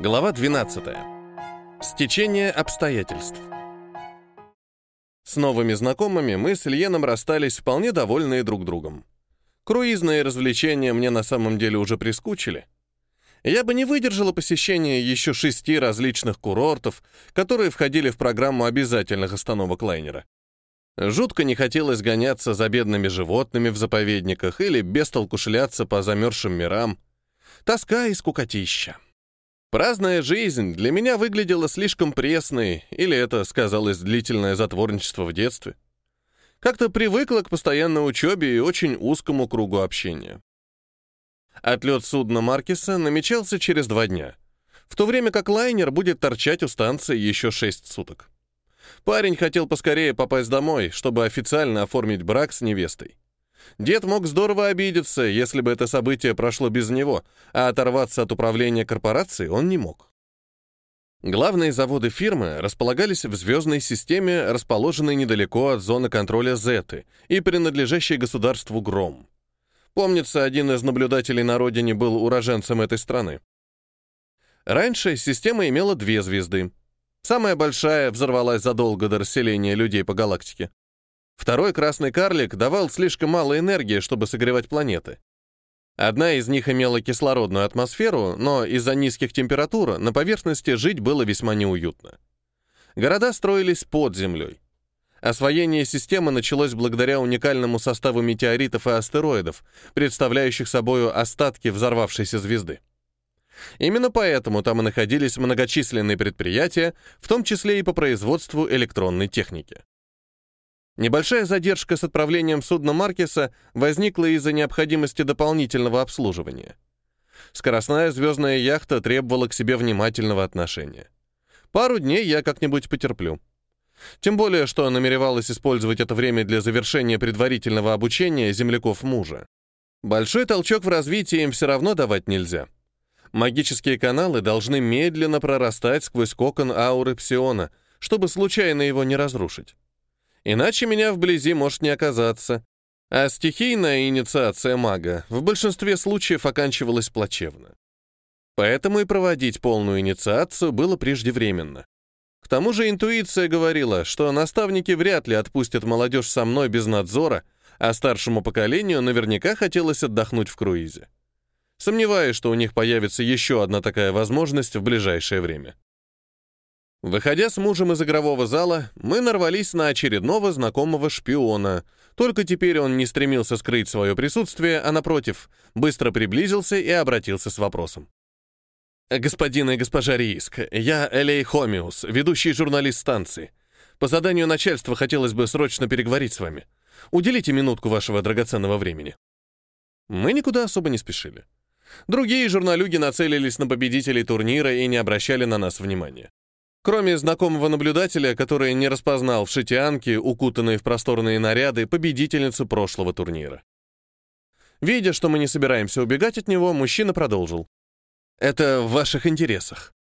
Глава 12. Стечение обстоятельств. С новыми знакомыми мы с Ильеном расстались вполне довольные друг другом. Круизные развлечения мне на самом деле уже прискучили. Я бы не выдержала посещения еще шести различных курортов, которые входили в программу обязательных остановок лайнера. Жутко не хотелось гоняться за бедными животными в заповедниках или без толку шляться по замерзшим мирам. Тоска и скукотища. Праздная жизнь для меня выглядела слишком пресной, или это сказалось длительное затворничество в детстве. Как-то привыкла к постоянной учебе и очень узкому кругу общения. Отлет судна Маркиса намечался через два дня, в то время как лайнер будет торчать у станции еще шесть суток. Парень хотел поскорее попасть домой, чтобы официально оформить брак с невестой. Дед мог здорово обидеться, если бы это событие прошло без него, а оторваться от управления корпорацией он не мог. Главные заводы фирмы располагались в звездной системе, расположенной недалеко от зоны контроля Зеты и принадлежащей государству Гром. Помнится, один из наблюдателей на родине был уроженцем этой страны. Раньше система имела две звезды. Самая большая взорвалась задолго до расселения людей по галактике. Второй красный карлик давал слишком мало энергии, чтобы согревать планеты. Одна из них имела кислородную атмосферу, но из-за низких температур на поверхности жить было весьма неуютно. Города строились под землей. Освоение системы началось благодаря уникальному составу метеоритов и астероидов, представляющих собою остатки взорвавшейся звезды. Именно поэтому там и находились многочисленные предприятия, в том числе и по производству электронной техники. Небольшая задержка с отправлением судна Маркеса возникла из-за необходимости дополнительного обслуживания. Скоростная звездная яхта требовала к себе внимательного отношения. Пару дней я как-нибудь потерплю. Тем более, что намеревалась использовать это время для завершения предварительного обучения земляков мужа. Большой толчок в развитии им все равно давать нельзя. Магические каналы должны медленно прорастать сквозь кокон ауры псиона, чтобы случайно его не разрушить. Иначе меня вблизи может не оказаться. А стихийная инициация мага в большинстве случаев оканчивалась плачевно. Поэтому и проводить полную инициацию было преждевременно. К тому же интуиция говорила, что наставники вряд ли отпустят молодежь со мной без надзора, а старшему поколению наверняка хотелось отдохнуть в круизе. Сомневаюсь, что у них появится еще одна такая возможность в ближайшее время. Выходя с мужем из игрового зала, мы нарвались на очередного знакомого шпиона. Только теперь он не стремился скрыть свое присутствие, а напротив, быстро приблизился и обратился с вопросом. «Господин и госпожа Риск, я Элей Хомиус, ведущий журналист станции. По заданию начальства хотелось бы срочно переговорить с вами. Уделите минутку вашего драгоценного времени». Мы никуда особо не спешили. Другие журналюги нацелились на победителей турнира и не обращали на нас внимания. Кроме знакомого наблюдателя, который не распознал в шитианке, укутанной в просторные наряды, победительницу прошлого турнира. Видя, что мы не собираемся убегать от него, мужчина продолжил. «Это в ваших интересах.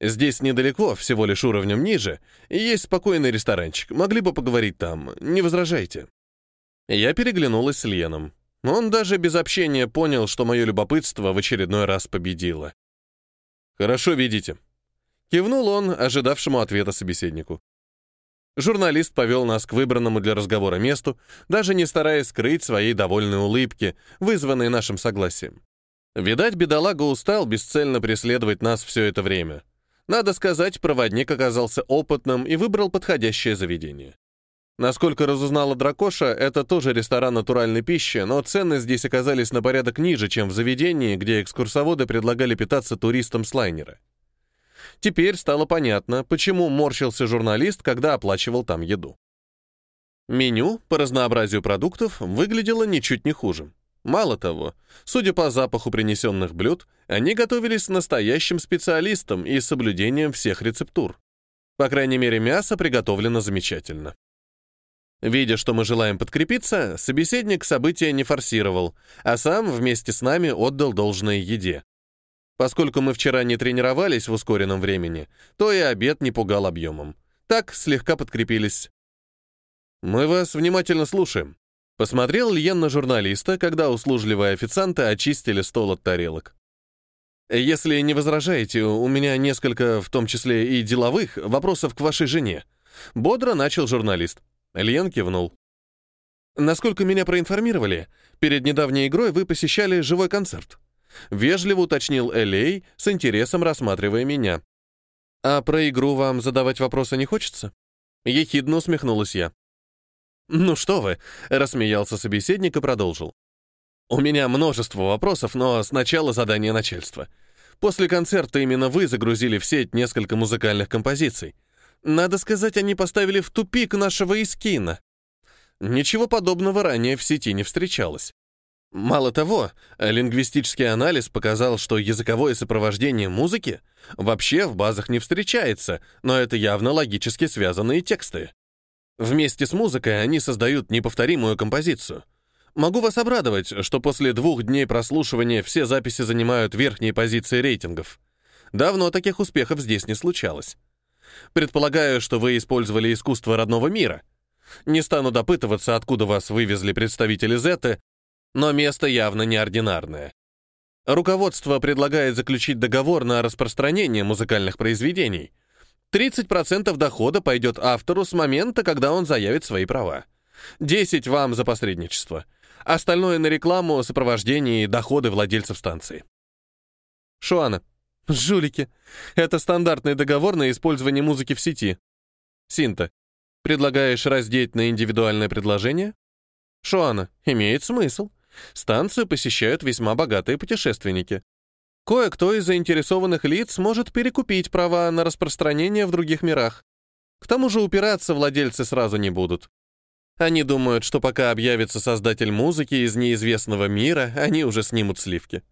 Здесь недалеко, всего лишь уровнем ниже, есть спокойный ресторанчик. Могли бы поговорить там, не возражайте». Я переглянулась с Леном. Он даже без общения понял, что мое любопытство в очередной раз победило. «Хорошо видите», Кивнул он ожидавшему ответа собеседнику. Журналист повел нас к выбранному для разговора месту, даже не стараясь скрыть своей довольной улыбки, вызванной нашим согласием. Видать, бедолага устал бесцельно преследовать нас все это время. Надо сказать, проводник оказался опытным и выбрал подходящее заведение. Насколько разузнала Дракоша, это тоже ресторан натуральной пищи, но цены здесь оказались на порядок ниже, чем в заведении, где экскурсоводы предлагали питаться туристам с лайнера. Теперь стало понятно, почему морщился журналист, когда оплачивал там еду. Меню по разнообразию продуктов выглядело ничуть не хуже. Мало того, судя по запаху принесенных блюд, они готовились настоящим специалистом и соблюдением всех рецептур. По крайней мере, мясо приготовлено замечательно. Видя, что мы желаем подкрепиться, собеседник события не форсировал, а сам вместе с нами отдал должное еде. Поскольку мы вчера не тренировались в ускоренном времени, то и обед не пугал объемом. Так слегка подкрепились. «Мы вас внимательно слушаем», — посмотрел Льен на журналиста, когда услужливые официанты очистили стол от тарелок. Если не возражаете, у меня несколько, в том числе и деловых, вопросов к вашей жене. Бодро начал журналист. Лен кивнул. Насколько меня проинформировали, перед недавней игрой вы посещали живой концерт. Вежливо уточнил Элей, с интересом рассматривая меня. А про игру вам задавать вопросы не хочется? Ехидно усмехнулась я. «Ну что вы», — рассмеялся собеседник и продолжил. «У меня множество вопросов, но сначала задание начальства. После концерта именно вы загрузили в сеть несколько музыкальных композиций. Надо сказать, они поставили в тупик нашего Искина. Ничего подобного ранее в сети не встречалось. Мало того, лингвистический анализ показал, что языковое сопровождение музыки вообще в базах не встречается, но это явно логически связанные тексты. Вместе с музыкой они создают неповторимую композицию. Могу вас обрадовать, что после двух дней прослушивания все записи занимают верхние позиции рейтингов. Давно таких успехов здесь не случалось. Предполагаю, что вы использовали искусство родного мира. Не стану допытываться, откуда вас вывезли представители Зеты, но место явно неординарное. Руководство предлагает заключить договор на распространение музыкальных произведений. 30% дохода пойдет автору с момента, когда он заявит свои права. 10 вам за посредничество. Остальное на рекламу, сопровождение и доходы владельцев станции. Шуана. Жулики. Это стандартный договор на использование музыки в сети. Синта. Предлагаешь раздеть на индивидуальное предложение? Шуана. Имеет смысл. Станцию посещают весьма богатые путешественники. Кое-кто из заинтересованных лиц может перекупить права на распространение в других мирах. К тому же упираться владельцы сразу не будут. Они думают, что пока объявится создатель музыки из неизвестного мира, они уже снимут сливки.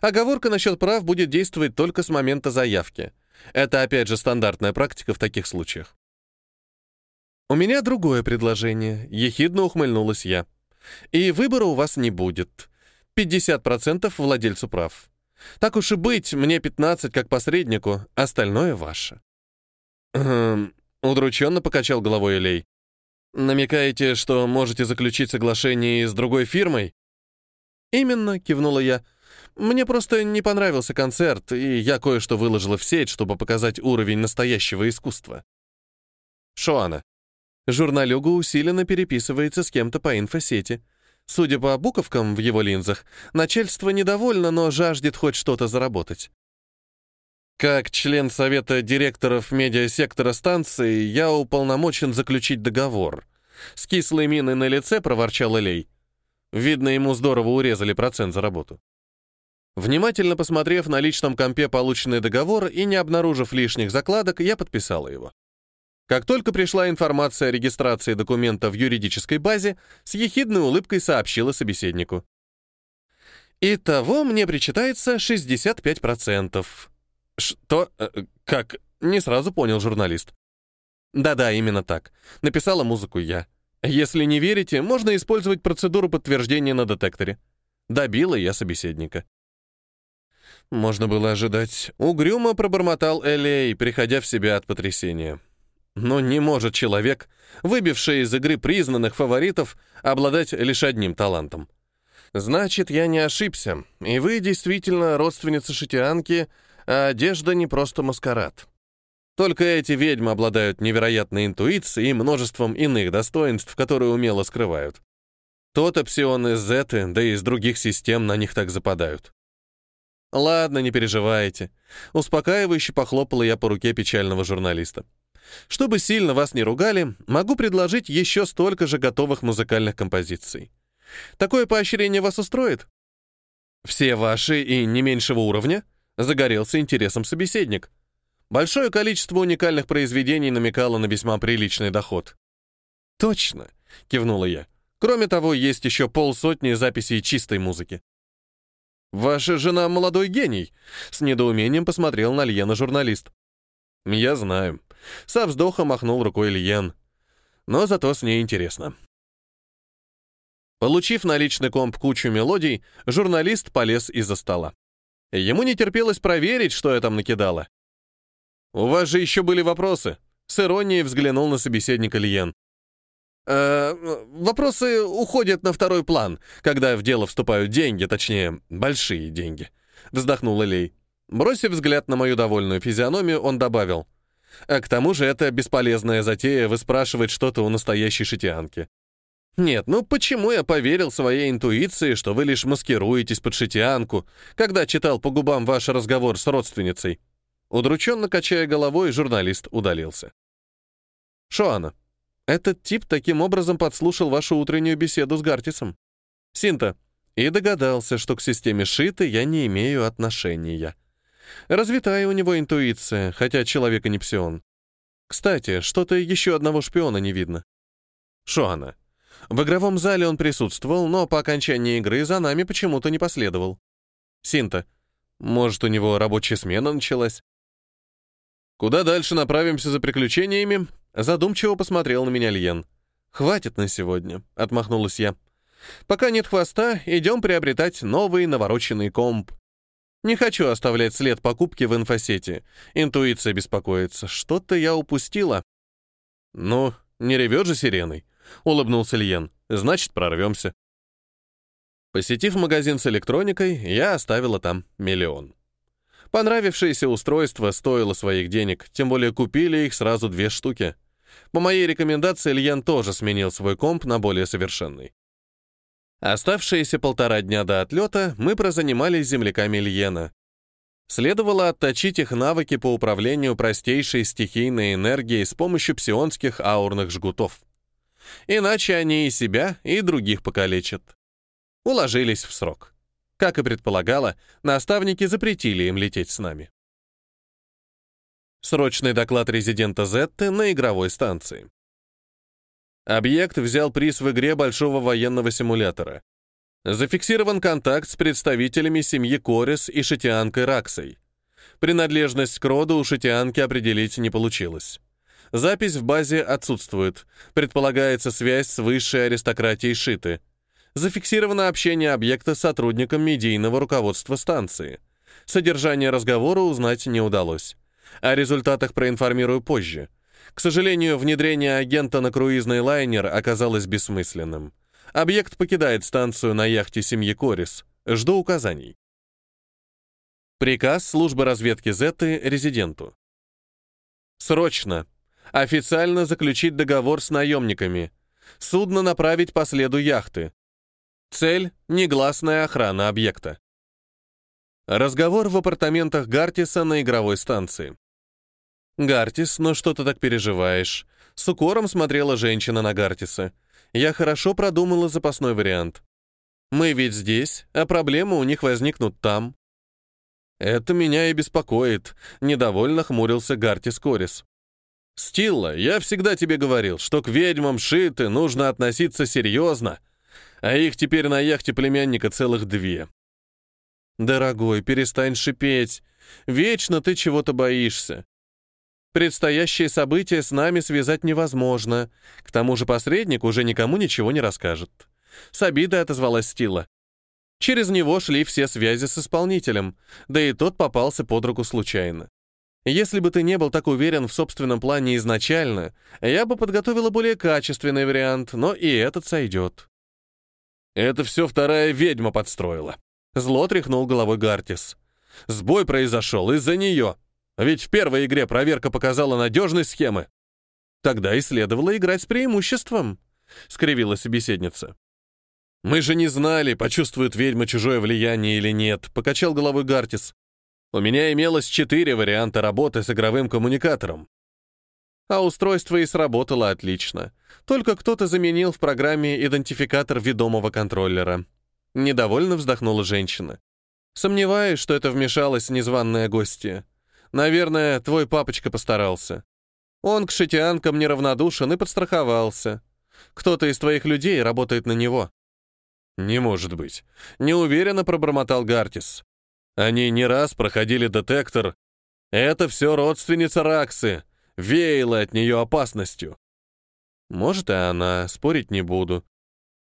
Оговорка насчет прав будет действовать только с момента заявки. Это опять же стандартная практика в таких случаях. «У меня другое предложение», — ехидно ухмыльнулась я. И выбора у вас не будет. 50% владельцу прав. Так уж и быть, мне 15 как посреднику, остальное ваше. Эм, удрученно покачал головой Элей. Намекаете, что можете заключить соглашение с другой фирмой? Именно, кивнула я. Мне просто не понравился концерт, и я кое-что выложила в сеть, чтобы показать уровень настоящего искусства. Шоана, Журналюга усиленно переписывается с кем-то по инфосети. Судя по буковкам в его линзах, начальство недовольно, но жаждет хоть что-то заработать. Как член совета директоров медиасектора станции, я уполномочен заключить договор. С кислой миной на лице проворчал Элей. Видно, ему здорово урезали процент за работу. Внимательно посмотрев на личном компе полученный договор и не обнаружив лишних закладок, я подписала его. Как только пришла информация о регистрации документа в юридической базе, с ехидной улыбкой сообщила собеседнику. «Итого мне причитается 65%. Что? Э, как? Не сразу понял журналист. Да-да, именно так. Написала музыку я. Если не верите, можно использовать процедуру подтверждения на детекторе. Добила я собеседника. Можно было ожидать. Угрюмо пробормотал Элей, приходя в себя от потрясения. Но не может человек, выбивший из игры признанных фаворитов, обладать лишь одним талантом. Значит, я не ошибся, и вы действительно родственница шитианки, а одежда не просто маскарад. Только эти ведьмы обладают невероятной интуицией и множеством иных достоинств, которые умело скрывают. То-то псионы Зеты, да и из других систем на них так западают. Ладно, не переживайте. Успокаивающе похлопала я по руке печального журналиста. Чтобы сильно вас не ругали, могу предложить еще столько же готовых музыкальных композиций. Такое поощрение вас устроит? Все ваши и не меньшего уровня? Загорелся интересом собеседник. Большое количество уникальных произведений намекало на весьма приличный доход. Точно, кивнула я. Кроме того, есть еще полсотни записей чистой музыки. «Ваша жена молодой гений», — с недоумением посмотрел на Льена журналист. «Я знаю», со вздохом махнул рукой Ильен. Но зато с ней интересно. Получив наличный комп кучу мелодий, журналист полез из-за стола. Ему не терпелось проверить, что я там накидала. «У вас же еще были вопросы?» С иронией взглянул на собеседника Лиен. «Э, «Вопросы уходят на второй план, когда в дело вступают деньги, точнее, большие деньги», — вздохнул Лей. Бросив взгляд на мою довольную физиономию, он добавил. А к тому же это бесполезная затея выспрашивать что-то у настоящей шитианки. Нет, ну почему я поверил своей интуиции, что вы лишь маскируетесь под шитианку, когда читал по губам ваш разговор с родственницей? Удрученно качая головой, журналист удалился. Шоана, этот тип таким образом подслушал вашу утреннюю беседу с Гартисом. Синта, и догадался, что к системе Шиты я не имею отношения. Развитая у него интуиция, хотя человека не псион. Кстати, что-то еще одного шпиона не видно. Шоана, в игровом зале он присутствовал, но по окончании игры за нами почему-то не последовал. Синта. Может, у него рабочая смена началась? Куда дальше направимся за приключениями? Задумчиво посмотрел на меня Льен. «Хватит на сегодня», — отмахнулась я. «Пока нет хвоста, идем приобретать новый навороченный комп. Не хочу оставлять след покупки в инфосете. Интуиция беспокоится. Что-то я упустила». «Ну, не ревет же сиреной», — улыбнулся Льен. «Значит, прорвемся». Посетив магазин с электроникой, я оставила там миллион. Понравившееся устройство стоило своих денег, тем более купили их сразу две штуки. По моей рекомендации Ильян тоже сменил свой комп на более совершенный. Оставшиеся полтора дня до отлета мы прозанимались земляками Ильена. Следовало отточить их навыки по управлению простейшей стихийной энергией с помощью псионских аурных жгутов. Иначе они и себя, и других покалечат. Уложились в срок. Как и предполагала, наставники запретили им лететь с нами. Срочный доклад резидента Зетты на игровой станции. Объект взял приз в игре большого военного симулятора. Зафиксирован контакт с представителями семьи Корис и шитианкой Раксой. Принадлежность к роду у шитианки определить не получилось. Запись в базе отсутствует. Предполагается связь с высшей аристократией Шиты. Зафиксировано общение объекта с сотрудником медийного руководства станции. Содержание разговора узнать не удалось. О результатах проинформирую позже. К сожалению, внедрение агента на круизный лайнер оказалось бессмысленным. Объект покидает станцию на яхте семьи Корис. Жду указаний. Приказ службы разведки Зетты резиденту. Срочно. Официально заключить договор с наемниками. Судно направить по следу яхты. Цель — негласная охрана объекта. Разговор в апартаментах Гартиса на игровой станции. «Гартис, ну что ты так переживаешь?» С укором смотрела женщина на Гартиса. «Я хорошо продумала запасной вариант. Мы ведь здесь, а проблемы у них возникнут там». «Это меня и беспокоит», — недовольно хмурился Гартис Корис. «Стилла, я всегда тебе говорил, что к ведьмам шиты нужно относиться серьезно, а их теперь на яхте племянника целых две». «Дорогой, перестань шипеть. Вечно ты чего-то боишься. Предстоящие события с нами связать невозможно. К тому же посредник уже никому ничего не расскажет. С обидой отозвалась Стила. Через него шли все связи с исполнителем, да и тот попался под руку случайно. Если бы ты не был так уверен в собственном плане изначально, я бы подготовила более качественный вариант, но и этот сойдет. Это все вторая ведьма подстроила. Зло тряхнул головой Гартис. Сбой произошел из-за нее. Ведь в первой игре проверка показала надежность схемы. Тогда и следовало играть с преимуществом, — скривила собеседница. «Мы же не знали, почувствует ведьма чужое влияние или нет», — покачал головой Гартис. «У меня имелось четыре варианта работы с игровым коммуникатором. А устройство и сработало отлично. Только кто-то заменил в программе идентификатор ведомого контроллера. Недовольно вздохнула женщина. Сомневаюсь, что это вмешалась незваная гостья. Наверное, твой папочка постарался. Он к шитианкам неравнодушен и подстраховался. Кто-то из твоих людей работает на него». «Не может быть». Неуверенно пробормотал Гартис. «Они не раз проходили детектор. Это все родственница Раксы. Веяло от нее опасностью». «Может, и она, спорить не буду.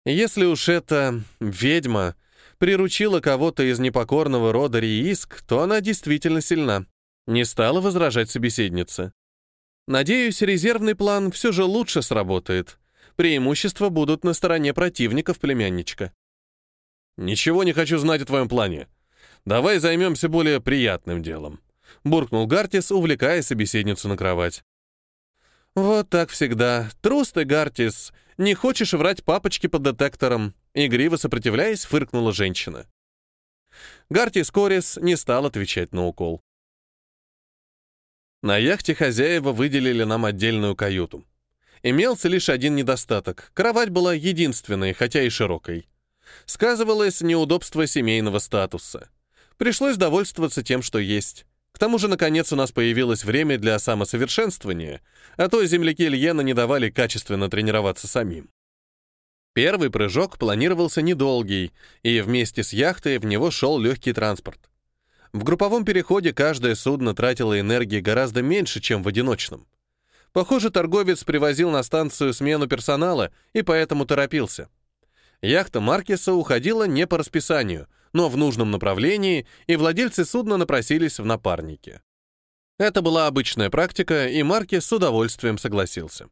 Если уж это ведьма приручила кого-то из непокорного рода Рииск, то она действительно сильна. Не стала возражать собеседница. Надеюсь, резервный план все же лучше сработает. Преимущества будут на стороне противников племянничка. Ничего не хочу знать о твоем плане. Давай займемся более приятным делом», — буркнул Гартис, увлекая собеседницу на кровать. «Вот так всегда. Трус ты, Гартис. Не хочешь врать папочке под детектором?» Игриво сопротивляясь, фыркнула женщина. Гартис Корис не стал отвечать на укол. На яхте хозяева выделили нам отдельную каюту. Имелся лишь один недостаток. Кровать была единственной, хотя и широкой. Сказывалось неудобство семейного статуса. Пришлось довольствоваться тем, что есть. К тому же, наконец, у нас появилось время для самосовершенствования, а то земляки Льена не давали качественно тренироваться самим. Первый прыжок планировался недолгий, и вместе с яхтой в него шел легкий транспорт. В групповом переходе каждое судно тратило энергии гораздо меньше, чем в одиночном. Похоже, торговец привозил на станцию смену персонала и поэтому торопился. Яхта Маркеса уходила не по расписанию, но в нужном направлении, и владельцы судна напросились в напарники. Это была обычная практика, и Маркес с удовольствием согласился.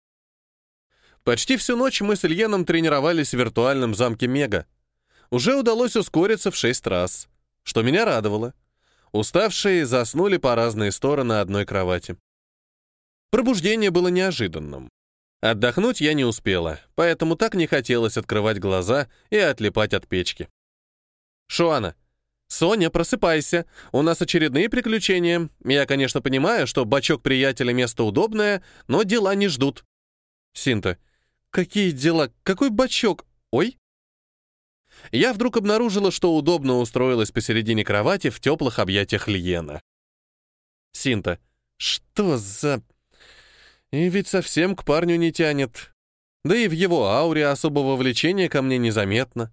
Почти всю ночь мы с Ильеном тренировались в виртуальном замке Мега. Уже удалось ускориться в шесть раз, что меня радовало. Уставшие заснули по разные стороны одной кровати. Пробуждение было неожиданным. Отдохнуть я не успела, поэтому так не хотелось открывать глаза и отлипать от печки. «Шуана, Соня, просыпайся, у нас очередные приключения. Я, конечно, понимаю, что бачок приятеля место удобное, но дела не ждут». Синта, какие дела? Какой бачок? Ой. Я вдруг обнаружила, что удобно устроилась посередине кровати в теплых объятиях Льена. Синта, что за... И ведь совсем к парню не тянет. Да и в его ауре особого влечения ко мне незаметно.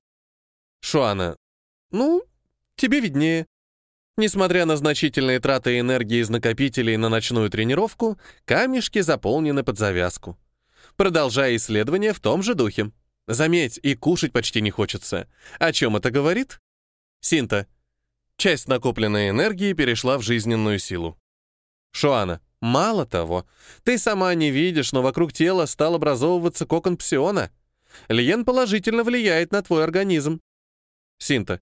Шуана. Ну, тебе виднее. Несмотря на значительные траты энергии из накопителей на ночную тренировку, камешки заполнены под завязку. Продолжая исследование в том же духе. Заметь, и кушать почти не хочется. О чем это говорит? Синта. Часть накопленной энергии перешла в жизненную силу. Шуана. Мало того, ты сама не видишь, но вокруг тела стал образовываться кокон псиона. Лиен положительно влияет на твой организм. Синта.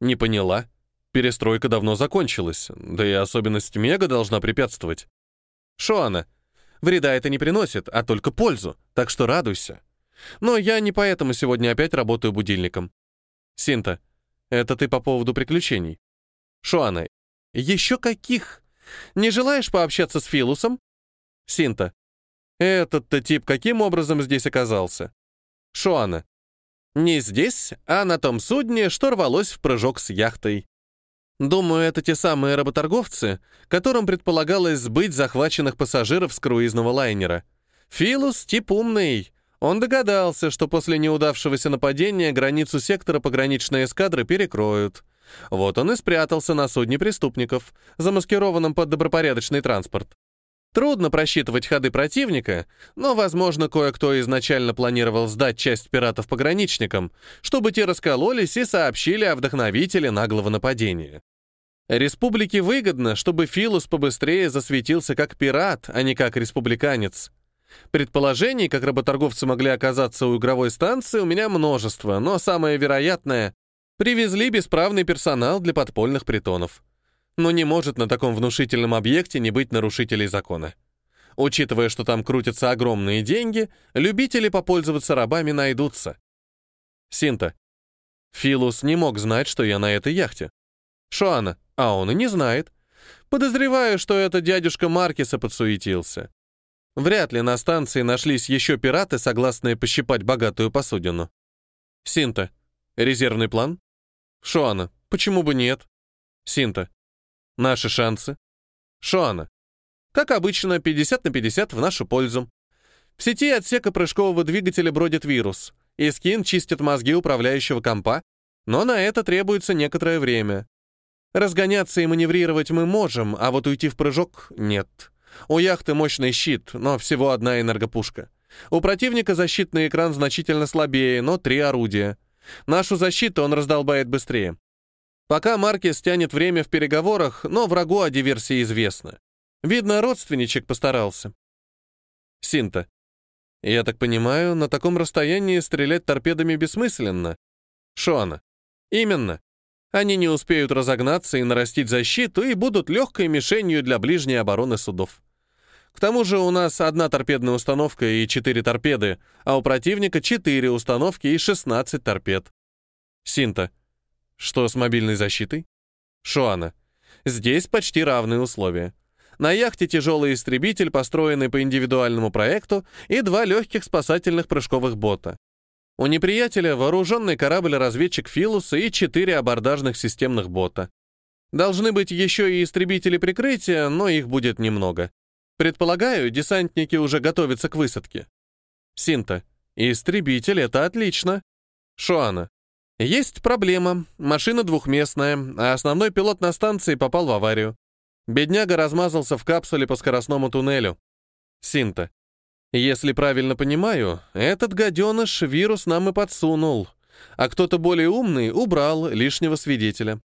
Не поняла. Перестройка давно закончилась, да и особенность мега должна препятствовать. Шоана. Вреда это не приносит, а только пользу, так что радуйся. Но я не поэтому сегодня опять работаю будильником. Синта. Это ты по поводу приключений. Шоана. Еще каких? Не желаешь пообщаться с Филусом? Синта. Этот-то тип каким образом здесь оказался? Шуана. Не здесь, а на том судне, что рвалось в прыжок с яхтой. Думаю, это те самые работорговцы, которым предполагалось сбыть захваченных пассажиров с круизного лайнера. Филус — тип умный. Он догадался, что после неудавшегося нападения границу сектора пограничной эскадры перекроют. Вот он и спрятался на судне преступников, замаскированном под добропорядочный транспорт. Трудно просчитывать ходы противника, но, возможно, кое-кто изначально планировал сдать часть пиратов пограничникам, чтобы те раскололись и сообщили о вдохновителе наглого нападения. Республике выгодно, чтобы Филус побыстрее засветился как пират, а не как республиканец. Предположений, как работорговцы могли оказаться у игровой станции, у меня множество, но самое вероятное Привезли бесправный персонал для подпольных притонов. Но не может на таком внушительном объекте не быть нарушителей закона. Учитывая, что там крутятся огромные деньги, любители попользоваться рабами найдутся. Синта. Филус не мог знать, что я на этой яхте. Шоана. А он и не знает. Подозреваю, что это дядюшка Маркиса подсуетился. Вряд ли на станции нашлись еще пираты, согласные пощипать богатую посудину. Синта. Резервный план? Шоана, почему бы нет? Синта. Наши шансы. Шоана. Как обычно, 50 на 50 в нашу пользу. В сети отсека прыжкового двигателя бродит вирус, и скин чистит мозги управляющего компа, но на это требуется некоторое время. Разгоняться и маневрировать мы можем, а вот уйти в прыжок — нет. У яхты мощный щит, но всего одна энергопушка. У противника защитный экран значительно слабее, но три орудия. Нашу защиту он раздолбает быстрее. Пока Маркес тянет время в переговорах, но врагу о диверсии известно. Видно, родственничек постарался. Синта. Я так понимаю, на таком расстоянии стрелять торпедами бессмысленно. Шоана. Именно. Они не успеют разогнаться и нарастить защиту и будут легкой мишенью для ближней обороны судов. К тому же у нас одна торпедная установка и четыре торпеды, а у противника четыре установки и 16 торпед. Синта. Что с мобильной защитой? Шуана. Здесь почти равные условия. На яхте тяжелый истребитель, построенный по индивидуальному проекту, и два легких спасательных прыжковых бота. У неприятеля вооруженный корабль-разведчик «Филуса» и четыре абордажных системных бота. Должны быть еще и истребители прикрытия, но их будет немного. Предполагаю, десантники уже готовятся к высадке. Синта. Истребитель — это отлично. Шуана. Есть проблема. Машина двухместная, а основной пилот на станции попал в аварию. Бедняга размазался в капсуле по скоростному туннелю. Синта. Если правильно понимаю, этот гаденыш вирус нам и подсунул, а кто-то более умный убрал лишнего свидетеля.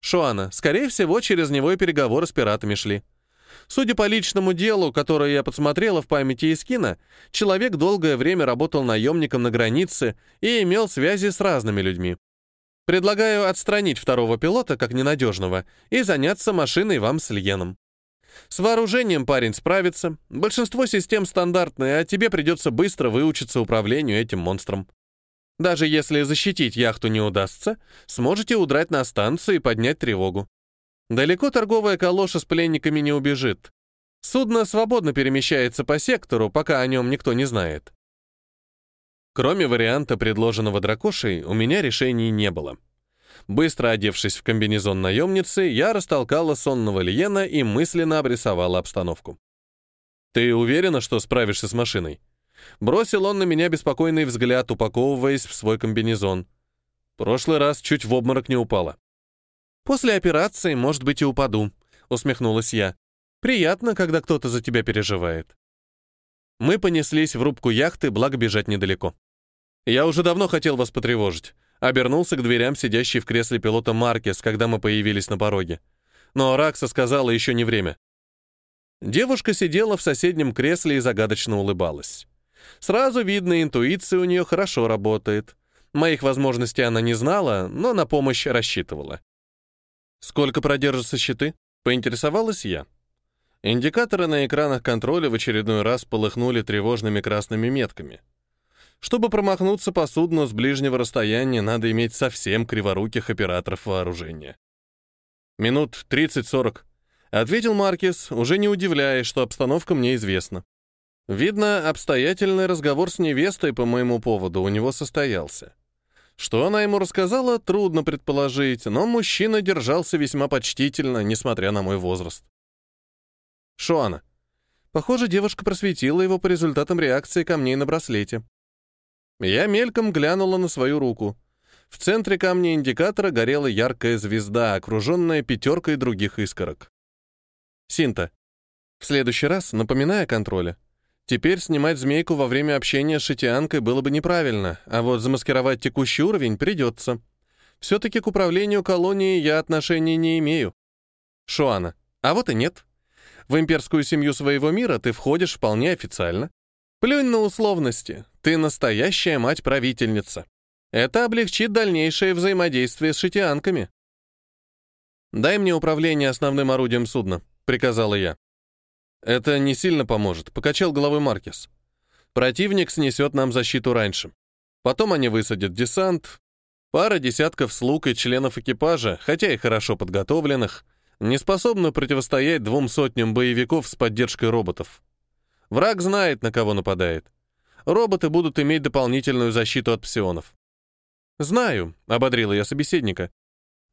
Шуана, скорее всего, через него и переговоры с пиратами шли. Судя по личному делу, которое я подсмотрела в памяти Искина, человек долгое время работал наемником на границе и имел связи с разными людьми. Предлагаю отстранить второго пилота как ненадежного и заняться машиной вам с Льеном. С вооружением парень справится, большинство систем стандартные, а тебе придется быстро выучиться управлению этим монстром. Даже если защитить яхту не удастся, сможете удрать на станцию и поднять тревогу. Далеко торговая калоша с пленниками не убежит. Судно свободно перемещается по сектору, пока о нем никто не знает. Кроме варианта, предложенного дракошей, у меня решений не было. Быстро одевшись в комбинезон наемницы, я растолкала сонного Лиена и мысленно обрисовала обстановку. «Ты уверена, что справишься с машиной?» Бросил он на меня беспокойный взгляд, упаковываясь в свой комбинезон. Прошлый раз чуть в обморок не упала. «После операции, может быть, и упаду», — усмехнулась я. «Приятно, когда кто-то за тебя переживает». Мы понеслись в рубку яхты, благо бежать недалеко. «Я уже давно хотел вас потревожить», — обернулся к дверям сидящий в кресле пилота Маркес, когда мы появились на пороге. Но Ракса сказала еще не время. Девушка сидела в соседнем кресле и загадочно улыбалась. Сразу видно, интуиция у нее хорошо работает. Моих возможностей она не знала, но на помощь рассчитывала. «Сколько продержатся щиты?» — поинтересовалась я. Индикаторы на экранах контроля в очередной раз полыхнули тревожными красными метками. Чтобы промахнуться по судну с ближнего расстояния, надо иметь совсем криворуких операторов вооружения. «Минут 30-40», — ответил Маркис, уже не удивляясь, что обстановка мне известна. Видно, обстоятельный разговор с невестой по моему поводу у него состоялся. Что она ему рассказала, трудно предположить, но мужчина держался весьма почтительно, несмотря на мой возраст. Шуана. Похоже, девушка просветила его по результатам реакции камней на браслете. Я мельком глянула на свою руку. В центре камня индикатора горела яркая звезда, окруженная пятеркой других искорок. Синта. В следующий раз напоминай о контроле. Теперь снимать змейку во время общения с шитианкой было бы неправильно, а вот замаскировать текущий уровень придется. Все-таки к управлению колонией я отношения не имею. Шуана. А вот и нет. В имперскую семью своего мира ты входишь вполне официально. Плюнь на условности. Ты настоящая мать-правительница. Это облегчит дальнейшее взаимодействие с шитианками. «Дай мне управление основным орудием судна», — приказала я. «Это не сильно поможет», — покачал головой Маркес. «Противник снесет нам защиту раньше. Потом они высадят десант. Пара десятков слуг и членов экипажа, хотя и хорошо подготовленных, не способны противостоять двум сотням боевиков с поддержкой роботов. Враг знает, на кого нападает. Роботы будут иметь дополнительную защиту от псионов. «Знаю», — ободрила я собеседника.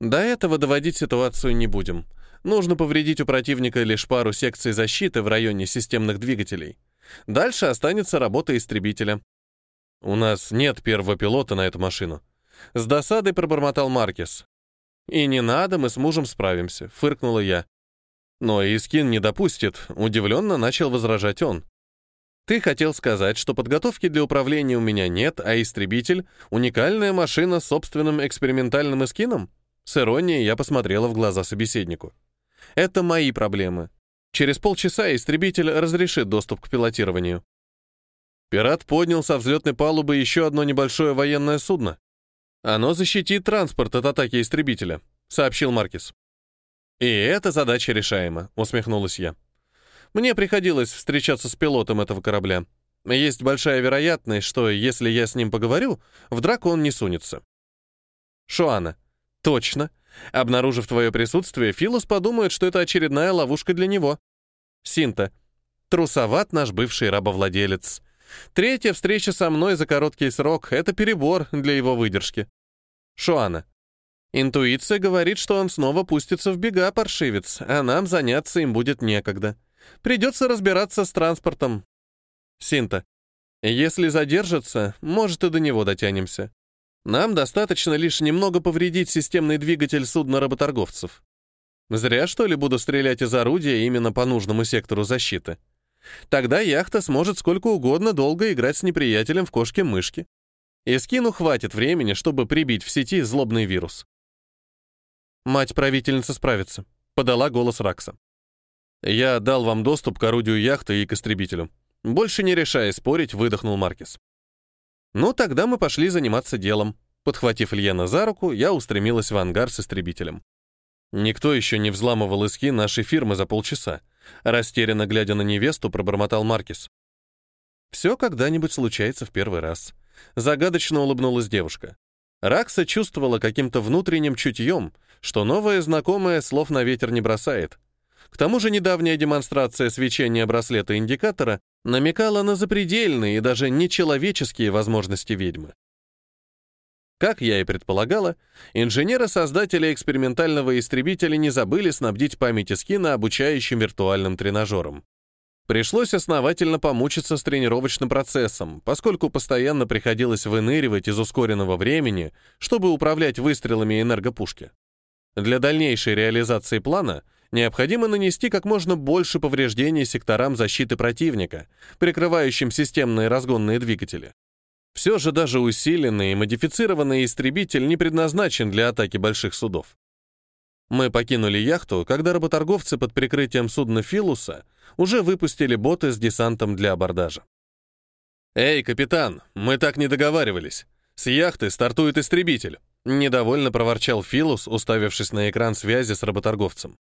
«До этого доводить ситуацию не будем. Нужно повредить у противника лишь пару секций защиты в районе системных двигателей. Дальше останется работа истребителя. У нас нет первого пилота на эту машину. С досадой пробормотал Маркес. И не надо, мы с мужем справимся, фыркнула я. Но Искин не допустит, удивленно начал возражать он. Ты хотел сказать, что подготовки для управления у меня нет, а истребитель — уникальная машина с собственным экспериментальным эскином? С иронией я посмотрела в глаза собеседнику. Это мои проблемы. Через полчаса истребитель разрешит доступ к пилотированию. Пират поднял со взлетной палубы еще одно небольшое военное судно. Оно защитит транспорт от атаки истребителя, сообщил Маркис. И эта задача решаема, усмехнулась я. Мне приходилось встречаться с пилотом этого корабля. Есть большая вероятность, что если я с ним поговорю, в драку он не сунется. Шуана. Точно. Обнаружив твое присутствие, Филос подумает, что это очередная ловушка для него. Синта. Трусоват наш бывший рабовладелец. Третья встреча со мной за короткий срок — это перебор для его выдержки. Шуана. Интуиция говорит, что он снова пустится в бега, паршивец, а нам заняться им будет некогда. Придется разбираться с транспортом. Синта. Если задержится, может, и до него дотянемся. Нам достаточно лишь немного повредить системный двигатель судна работорговцев. Зря, что ли, буду стрелять из орудия именно по нужному сектору защиты. Тогда яхта сможет сколько угодно долго играть с неприятелем в кошки-мышки. И скину хватит времени, чтобы прибить в сети злобный вирус. Мать-правительница справится, подала голос Ракса. Я дал вам доступ к орудию яхты и к истребителю. Больше не решая спорить, выдохнул Маркис. Ну, тогда мы пошли заниматься делом. Подхватив Ильяна за руку, я устремилась в ангар с истребителем. Никто еще не взламывал иски нашей фирмы за полчаса. Растерянно глядя на невесту, пробормотал Маркис. «Все когда-нибудь случается в первый раз». Загадочно улыбнулась девушка. Ракса чувствовала каким-то внутренним чутьем, что новая знакомая слов на ветер не бросает. К тому же недавняя демонстрация свечения браслета-индикатора намекала на запредельные и даже нечеловеческие возможности ведьмы. Как я и предполагала, инженеры-создатели экспериментального истребителя не забыли снабдить память Скина обучающим виртуальным тренажером. Пришлось основательно помучиться с тренировочным процессом, поскольку постоянно приходилось выныривать из ускоренного времени, чтобы управлять выстрелами энергопушки. Для дальнейшей реализации плана необходимо нанести как можно больше повреждений секторам защиты противника, прикрывающим системные разгонные двигатели. Все же даже усиленный и модифицированный истребитель не предназначен для атаки больших судов. Мы покинули яхту, когда работорговцы под прикрытием судна «Филуса» уже выпустили боты с десантом для абордажа. «Эй, капитан, мы так не договаривались. С яхты стартует истребитель», — недовольно проворчал Филус, уставившись на экран связи с работорговцем.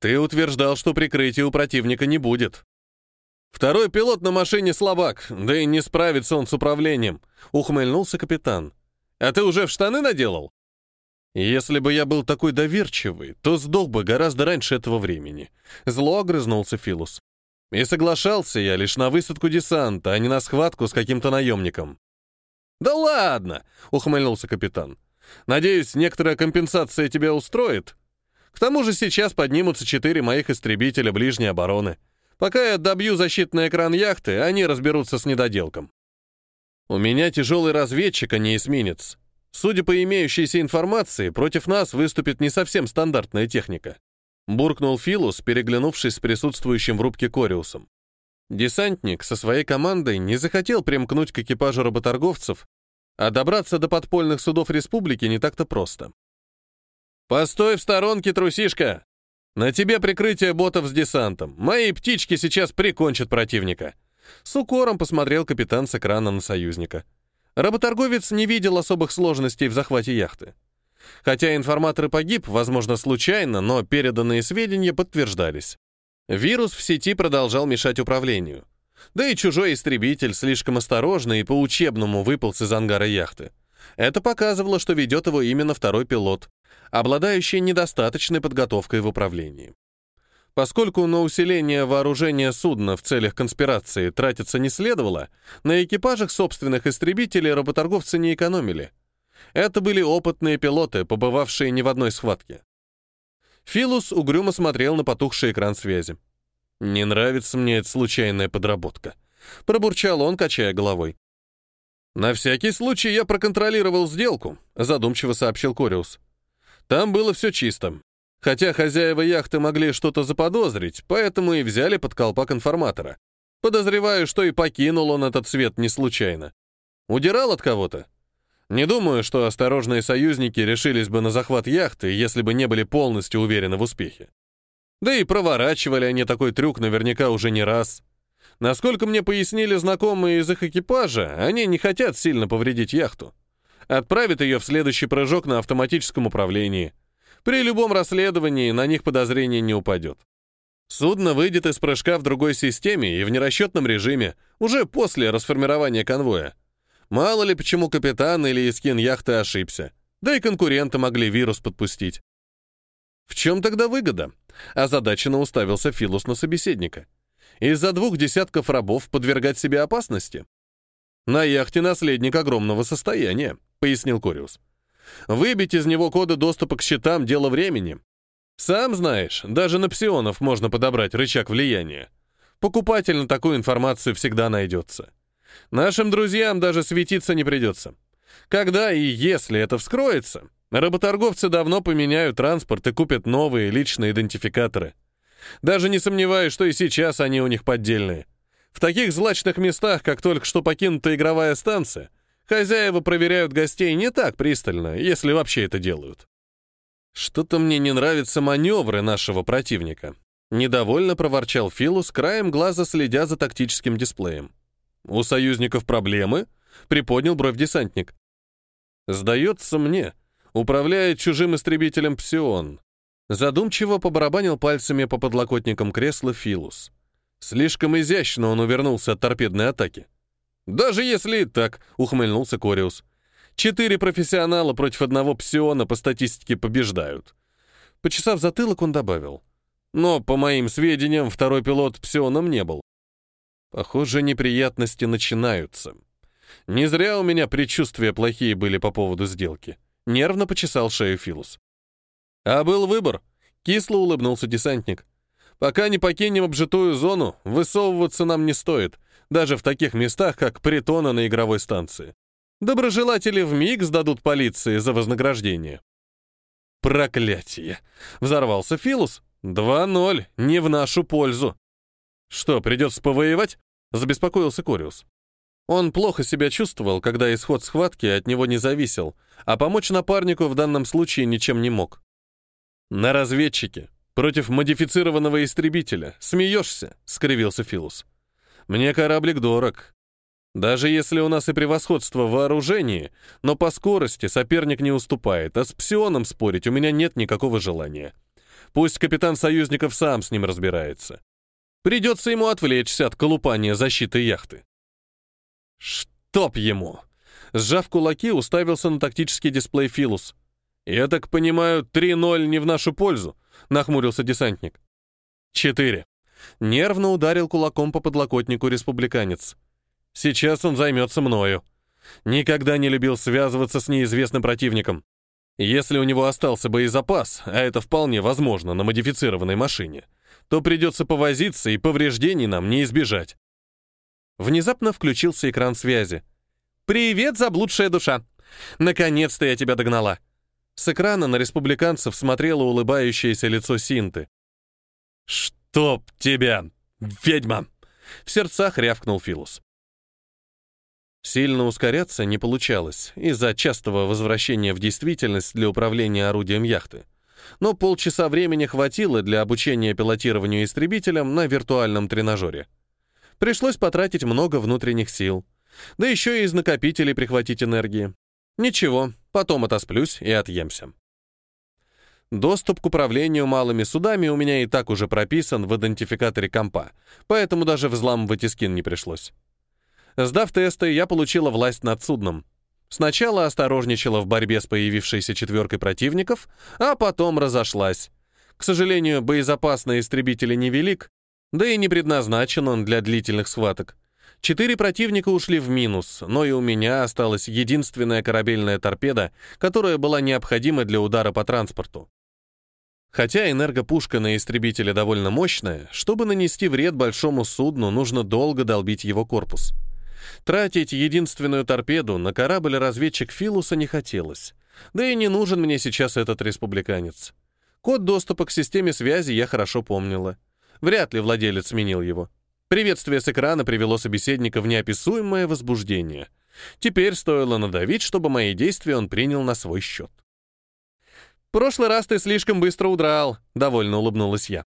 «Ты утверждал, что прикрытия у противника не будет». «Второй пилот на машине слабак, да и не справится он с управлением», — ухмыльнулся капитан. «А ты уже в штаны наделал?» «Если бы я был такой доверчивый, то сдох бы гораздо раньше этого времени», — зло огрызнулся Филус. «И соглашался я лишь на высадку десанта, а не на схватку с каким-то наемником». «Да ладно!» — ухмыльнулся капитан. «Надеюсь, некоторая компенсация тебя устроит? К тому же сейчас поднимутся четыре моих истребителя ближней обороны. Пока я добью защитный экран яхты, они разберутся с недоделком. У меня тяжелый разведчик, а не эсминец. Судя по имеющейся информации, против нас выступит не совсем стандартная техника. Буркнул Филус, переглянувшись с присутствующим в рубке Кориусом. Десантник со своей командой не захотел примкнуть к экипажу работорговцев, а добраться до подпольных судов республики не так-то просто. «Постой в сторонке, трусишка! На тебе прикрытие ботов с десантом. Мои птички сейчас прикончат противника. С укором посмотрел капитан с экрана на союзника. Работорговец не видел особых сложностей в захвате яхты. Хотя информатор и погиб, возможно, случайно, но переданные сведения подтверждались. Вирус в сети продолжал мешать управлению. Да и чужой истребитель слишком осторожно и по-учебному выполз из ангара яхты. Это показывало, что ведет его именно второй пилот, обладающий недостаточной подготовкой в управлении. Поскольку на усиление вооружения судна в целях конспирации тратиться не следовало, на экипажах собственных истребителей работорговцы не экономили. Это были опытные пилоты, побывавшие не в одной схватке. Филус угрюмо смотрел на потухший экран связи. «Не нравится мне эта случайная подработка», — пробурчал он, качая головой. «На всякий случай я проконтролировал сделку», — задумчиво сообщил Кориус. Там было все чисто. Хотя хозяева яхты могли что-то заподозрить, поэтому и взяли под колпак информатора. Подозреваю, что и покинул он этот свет не случайно. Удирал от кого-то? Не думаю, что осторожные союзники решились бы на захват яхты, если бы не были полностью уверены в успехе. Да и проворачивали они такой трюк наверняка уже не раз. Насколько мне пояснили знакомые из их экипажа, они не хотят сильно повредить яхту. Отправит ее в следующий прыжок на автоматическом управлении. При любом расследовании на них подозрение не упадет. Судно выйдет из прыжка в другой системе и в нерасчетном режиме, уже после расформирования конвоя. Мало ли почему капитан или искин яхты ошибся. Да и конкуренты могли вирус подпустить. В чем тогда выгода? Озадаченно уставился Филус на собеседника. Из-за двух десятков рабов подвергать себе опасности? На яхте наследник огромного состояния, пояснил Кориус. Выбить из него коды доступа к счетам — дело времени. Сам знаешь, даже на псионов можно подобрать рычаг влияния. Покупатель на такую информацию всегда найдется. Нашим друзьям даже светиться не придется. Когда и если это вскроется, работорговцы давно поменяют транспорт и купят новые личные идентификаторы. Даже не сомневаюсь, что и сейчас они у них поддельные. В таких злачных местах, как только что покинута игровая станция, хозяева проверяют гостей не так пристально, если вообще это делают. Что-то мне не нравятся маневры нашего противника. Недовольно проворчал Филус, краем глаза следя за тактическим дисплеем. «У союзников проблемы?» — приподнял бровь десантник. «Сдается мне, управляет чужим истребителем Псион». Задумчиво побарабанил пальцами по подлокотникам кресла Филус. Слишком изящно он увернулся от торпедной атаки. «Даже если и так», — ухмыльнулся Кориус. «Четыре профессионала против одного псиона по статистике побеждают». Почесав затылок, он добавил. «Но, по моим сведениям, второй пилот псионом не был. Похоже, неприятности начинаются. Не зря у меня предчувствия плохие были по поводу сделки. Нервно почесал шею Филус. А был выбор. Кисло улыбнулся десантник. Пока не покинем обжитую зону, высовываться нам не стоит, даже в таких местах, как притона на игровой станции. Доброжелатели вмиг сдадут полиции за вознаграждение. Проклятие! Взорвался Филус. Два ноль, не в нашу пользу. Что, придется повоевать? Забеспокоился Кориус. Он плохо себя чувствовал, когда исход схватки от него не зависел, а помочь напарнику в данном случае ничем не мог. «На разведчике, против модифицированного истребителя. Смеешься?» — скривился Филус. «Мне кораблик дорог. Даже если у нас и превосходство в вооружении, но по скорости соперник не уступает, а с псионом спорить у меня нет никакого желания. Пусть капитан союзников сам с ним разбирается. Придется ему отвлечься от колупания защиты яхты. Чтоб ему! Сжав кулаки, уставился на тактический дисплей Филус. «Я так понимаю, 3-0 не в нашу пользу», — нахмурился десантник. «Четыре». Нервно ударил кулаком по подлокотнику республиканец. «Сейчас он займется мною. Никогда не любил связываться с неизвестным противником. Если у него остался боезапас, а это вполне возможно на модифицированной машине, то придется повозиться, и повреждений нам не избежать. Внезапно включился экран связи. «Привет, заблудшая душа! Наконец-то я тебя догнала!» С экрана на республиканцев смотрело улыбающееся лицо Синты. «Чтоб тебя, ведьма!» В сердцах рявкнул Филус. Сильно ускоряться не получалось из-за частого возвращения в действительность для управления орудием яхты но полчаса времени хватило для обучения пилотированию истребителем на виртуальном тренажере. Пришлось потратить много внутренних сил. Да еще и из накопителей прихватить энергии. Ничего, потом отосплюсь и отъемся. Доступ к управлению малыми судами у меня и так уже прописан в идентификаторе компа, поэтому даже взламывать искин не пришлось. Сдав тесты, я получила власть над судном. Сначала осторожничала в борьбе с появившейся четверкой противников, а потом разошлась. К сожалению, боезапас на истребителе невелик, да и не предназначен он для длительных схваток. Четыре противника ушли в минус, но и у меня осталась единственная корабельная торпеда, которая была необходима для удара по транспорту. Хотя энергопушка на истребителе довольно мощная, чтобы нанести вред большому судну, нужно долго долбить его корпус. Тратить единственную торпеду на корабль-разведчик Филуса не хотелось. Да и не нужен мне сейчас этот республиканец. Код доступа к системе связи я хорошо помнила. Вряд ли владелец сменил его. Приветствие с экрана привело собеседника в неописуемое возбуждение. Теперь стоило надавить, чтобы мои действия он принял на свой счет. «Прошлый раз ты слишком быстро удрал», — довольно улыбнулась я.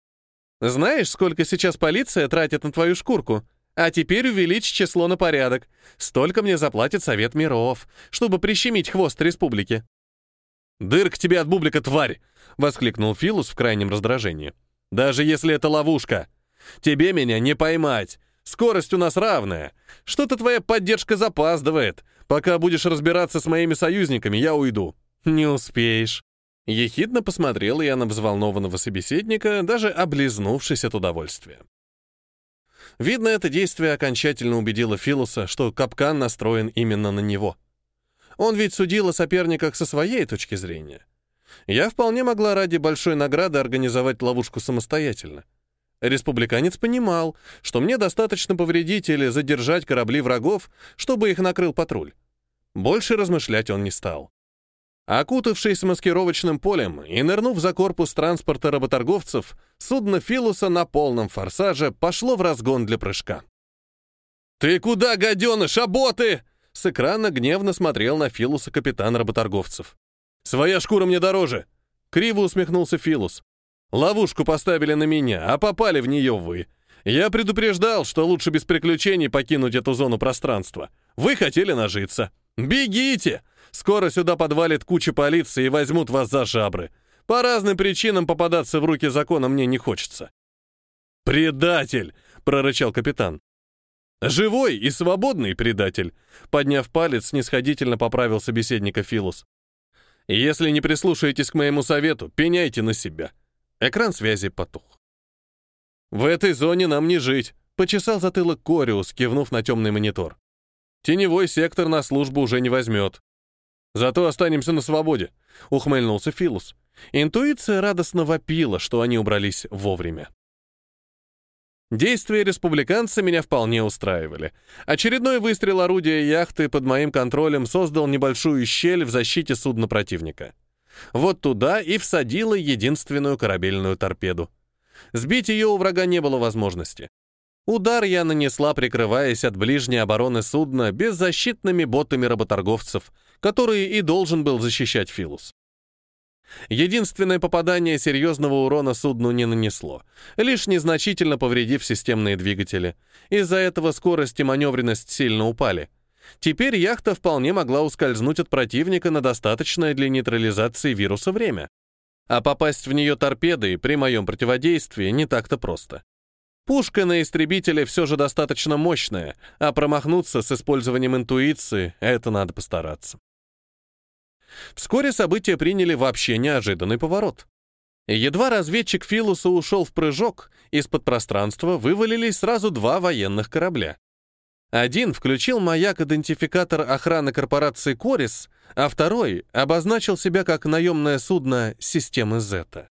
«Знаешь, сколько сейчас полиция тратит на твою шкурку? А теперь увеличь число на порядок. Столько мне заплатит Совет миров, чтобы прищемить хвост республики». «Дырк тебе от бублика, тварь!» — воскликнул Филус в крайнем раздражении. «Даже если это ловушка. Тебе меня не поймать. Скорость у нас равная. Что-то твоя поддержка запаздывает. Пока будешь разбираться с моими союзниками, я уйду». «Не успеешь». Ехидно посмотрел я на взволнованного собеседника, даже облизнувшись от удовольствия. Видно, это действие окончательно убедило Филуса, что капкан настроен именно на него. Он ведь судил о соперниках со своей точки зрения. Я вполне могла ради большой награды организовать ловушку самостоятельно. Республиканец понимал, что мне достаточно повредить или задержать корабли врагов, чтобы их накрыл патруль. Больше размышлять он не стал. Окутавшись маскировочным полем и нырнув за корпус транспорта работорговцев, судно Филуса на полном форсаже пошло в разгон для прыжка. «Ты куда, гаденыш, оботы?» С экрана гневно смотрел на Филуса капитан работорговцев. «Своя шкура мне дороже!» Криво усмехнулся Филус. «Ловушку поставили на меня, а попали в нее вы. Я предупреждал, что лучше без приключений покинуть эту зону пространства. Вы хотели нажиться. Бегите! Скоро сюда подвалит куча полиции и возьмут вас за жабры. По разным причинам попадаться в руки закона мне не хочется». «Предатель!» — прорычал капитан. «Живой и свободный предатель!» Подняв палец, снисходительно поправил собеседника Филус. «Если не прислушаетесь к моему совету, пеняйте на себя». Экран связи потух. «В этой зоне нам не жить», — почесал затылок Кориус, кивнув на темный монитор. «Теневой сектор на службу уже не возьмет. Зато останемся на свободе», — ухмыльнулся Филус. Интуиция радостно вопила, что они убрались вовремя. Действия республиканца меня вполне устраивали. Очередной выстрел орудия яхты под моим контролем создал небольшую щель в защите судна противника. Вот туда и всадила единственную корабельную торпеду. Сбить ее у врага не было возможности. Удар я нанесла, прикрываясь от ближней обороны судна беззащитными ботами работорговцев, которые и должен был защищать Филус. Единственное попадание серьезного урона судну не нанесло, лишь незначительно повредив системные двигатели. Из-за этого скорость и маневренность сильно упали. Теперь яхта вполне могла ускользнуть от противника на достаточное для нейтрализации вируса время. А попасть в нее торпедой при моем противодействии не так-то просто. Пушка на истребителе все же достаточно мощная, а промахнуться с использованием интуиции — это надо постараться. Вскоре события приняли вообще неожиданный поворот. Едва разведчик Филуса ушел в прыжок, из-под пространства вывалились сразу два военных корабля. Один включил маяк-идентификатор охраны корпорации «Корис», а второй обозначил себя как наемное судно системы «Зета».